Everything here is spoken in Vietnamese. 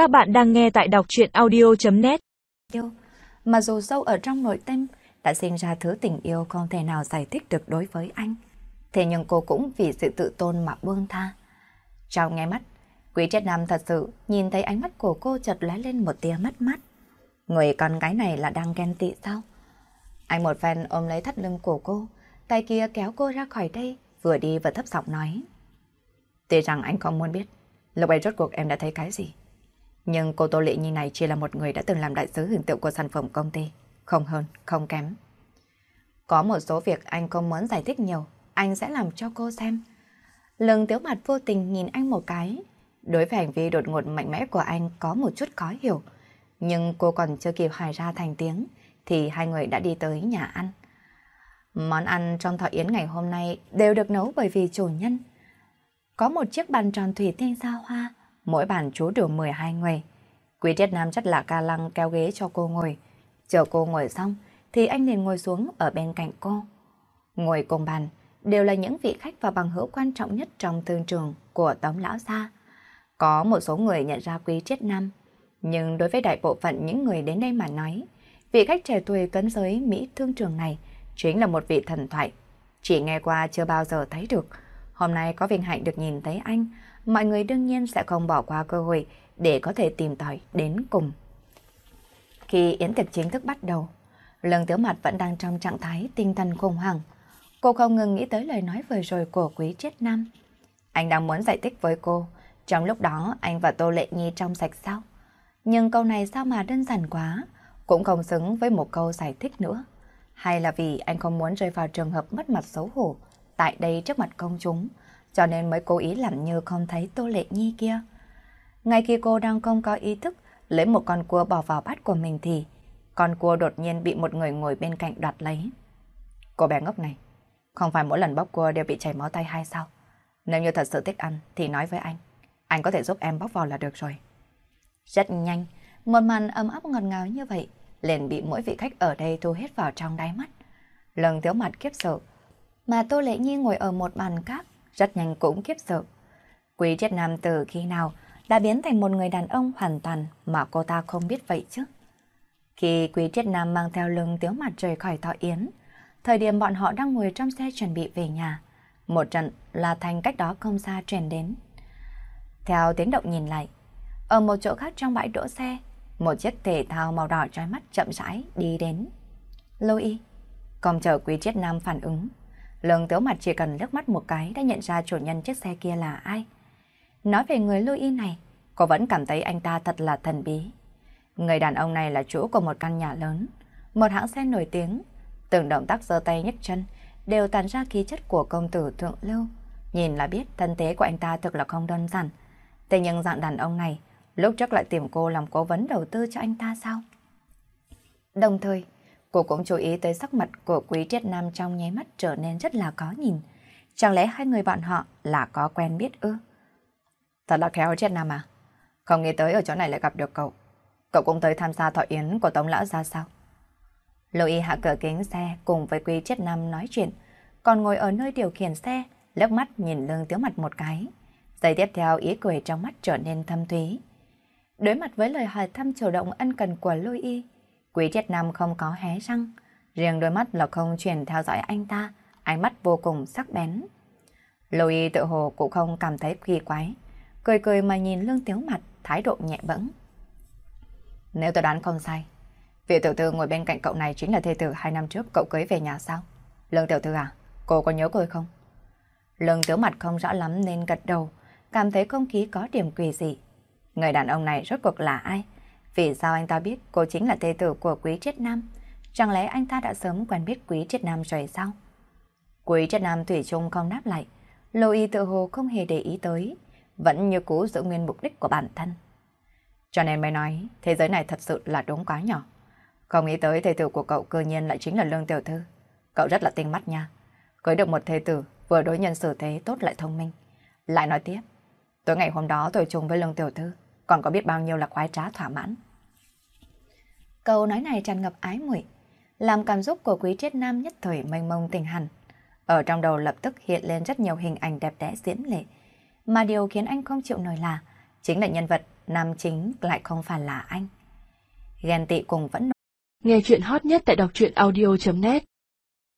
Các bạn đang nghe tại đọc chuyện audio.net Yêu, mà dù sâu ở trong nội tâm đã sinh ra thứ tình yêu không thể nào giải thích được đối với anh. Thế nhưng cô cũng vì sự tự tôn mà buông tha. Trong nghe mắt, Quý Triết Nam thật sự nhìn thấy ánh mắt của cô chợt lóe lên một tia mất mắt. Người con gái này là đang ghen tị sao? Anh một phen ôm lấy thắt lưng của cô, tay kia kéo cô ra khỏi đây, vừa đi vừa thấp giọng nói. Tuy rằng anh không muốn biết, lúc ấy rốt cuộc em đã thấy cái gì. Nhưng cô Tô Lệ Nhi này chỉ là một người đã từng làm đại sứ hình tượng của sản phẩm công ty, không hơn, không kém. Có một số việc anh không muốn giải thích nhiều, anh sẽ làm cho cô xem. Lương tiếu mặt vô tình nhìn anh một cái. Đối với hành vi đột ngột mạnh mẽ của anh có một chút khó hiểu. Nhưng cô còn chưa kịp hài ra thành tiếng, thì hai người đã đi tới nhà ăn. Món ăn trong thọ yến ngày hôm nay đều được nấu bởi vì chủ nhân. Có một chiếc bàn tròn thủy tinh xa hoa, mỗi bàn chú đủ 12 người. Quý Triết Nam rất là ca lăng kéo ghế cho cô ngồi. Chờ cô ngồi xong, thì anh liền ngồi xuống ở bên cạnh cô. Ngồi cùng bàn, đều là những vị khách và bằng hữu quan trọng nhất trong thương trường của Tống Lão Gia. Có một số người nhận ra Quý Triết Nam, nhưng đối với đại bộ phận những người đến đây mà nói, vị khách trẻ tuổi cấn giới Mỹ thương trường này chính là một vị thần thoại. Chỉ nghe qua chưa bao giờ thấy được. Hôm nay có vinh hạnh được nhìn thấy anh, mọi người đương nhiên sẽ không bỏ qua cơ hội để có thể tìm tòi đến cùng. Khi yến tiệc chính thức bắt đầu, Lương Tiếu Mặt vẫn đang trong trạng thái tinh thần khủng hoảng. Cô không ngừng nghĩ tới lời nói vừa rồi của quý triết nam. Anh đang muốn giải thích với cô, trong lúc đó anh và Tô Lệ Nhi trong sạch sao? Nhưng câu này sao mà đơn giản quá, cũng không xứng với một câu giải thích nữa. Hay là vì anh không muốn rơi vào trường hợp mất mặt xấu hổ tại đây trước mặt công chúng, cho nên mới cố ý làm như không thấy Tô Lệ Nhi kia. Ngay khi cô đang không có ý thức lấy một con cua bỏ vào bát của mình thì con cua đột nhiên bị một người ngồi bên cạnh đoạt lấy. Cô bé ngốc này, không phải mỗi lần bóc cua đều bị chảy máu tay hay sao? Nếu như thật sự thích ăn thì nói với anh, anh có thể giúp em bóc vào là được rồi. Rất nhanh, một màn ấm áp ngọt ngào như vậy liền bị mỗi vị khách ở đây thu hết vào trong đáy mắt. Lần thiếu mặt kiếp sợ, mà Tô Lệ Nhi ngồi ở một bàn khác, rất nhanh cũng kiếp sợ. Quý triết nam từ khi nào đã biến thành một người đàn ông hoàn toàn mà cô ta không biết vậy chứ. Khi Quý triết nam mang theo lưng tiếu mặt rời khỏi thọ yến, thời điểm bọn họ đang ngồi trong xe chuẩn bị về nhà, một trận là thành cách đó không xa truyền đến. Theo tiếng động nhìn lại, ở một chỗ khác trong bãi đỗ xe, một chiếc thể thao màu đỏ trói mắt chậm rãi đi đến. Louis, còn chờ quý triết nam phản ứng, lương tiếu mặt chỉ cần liếc mắt một cái đã nhận ra chủ nhân chiếc xe kia là ai. Nói về người lưu y này, cô vẫn cảm thấy anh ta thật là thần bí. Người đàn ông này là chủ của một căn nhà lớn, một hãng xe nổi tiếng. Từng động tác giơ tay nhấc chân đều tàn ra khí chất của công tử thượng lưu. Nhìn là biết thân thế của anh ta thực là không đơn giản. Thế nhưng dạng đàn ông này lúc trước lại tìm cô làm cố vấn đầu tư cho anh ta sao? Đồng thời, cô cũng chú ý tới sắc mặt của quý triết nam trong nháy mắt trở nên rất là có nhìn. Chẳng lẽ hai người bọn họ là có quen biết ư? Thật là khéo triết nam à? Không nghĩ tới ở chỗ này lại gặp được cậu. Cậu cũng tới tham gia thọ yến của Tống Lão ra sao? Louis hạ cửa kính xe cùng với quý triết nam nói chuyện, còn ngồi ở nơi điều khiển xe, lướt mắt nhìn lương tiếu mặt một cái. Giây tiếp theo ý cười trong mắt trở nên thâm thúy. Đối mặt với lời hỏi thăm chủ động ân cần của Louis, Quý Triết Nam không có hé răng, riêng đôi mắt là không chuyển theo dõi anh ta, ánh mắt vô cùng sắc bén. Louis tự hồ cũng không cảm thấy kỳ quái, cười cười mà nhìn lương tiếu mặt, thái độ nhẹ bẫng. Nếu tôi đoán không sai, vị tiểu thư ngồi bên cạnh cậu này chính là thê tử hai năm trước cậu cưới về nhà sao? Lương tiểu thư à, cô có nhớ cô không? Lương tiếu mặt không rõ lắm nên gật đầu, cảm thấy không khí có điểm quỷ dị. Người đàn ông này rốt cuộc là ai? Vì sao anh ta biết cô chính là thê tử của Quý Triết Nam? Chẳng lẽ anh ta đã sớm quen biết Quý Triết Nam rồi sao? Quý Triết Nam Thủy chung không đáp lại. Lô y tự hồ không hề để ý tới. Vẫn như cũ giữ nguyên mục đích của bản thân. Cho nên mới nói, thế giới này thật sự là đúng quá nhỏ. Không nghĩ tới thê tử của cậu cơ nhiên lại chính là Lương Tiểu Thư. Cậu rất là tinh mắt nha. Cưới được một thê tử, vừa đối nhân xử thế tốt lại thông minh. Lại nói tiếp, tối ngày hôm đó tôi chung với Lương Tiểu Thư, còn có biết bao nhiêu là khoái trá thỏa mãn. Câu nói này tràn ngập ái muội, làm cảm xúc của quý triết nam nhất thời mênh mông tình hẳn. Ở trong đầu lập tức hiện lên rất nhiều hình ảnh đẹp đẽ diễm lệ, mà điều khiến anh không chịu nổi là chính là nhân vật nam chính lại không phải là anh. Ghen tị cùng vẫn Nghe chuyện hot nhất tại đọc truyện audio.net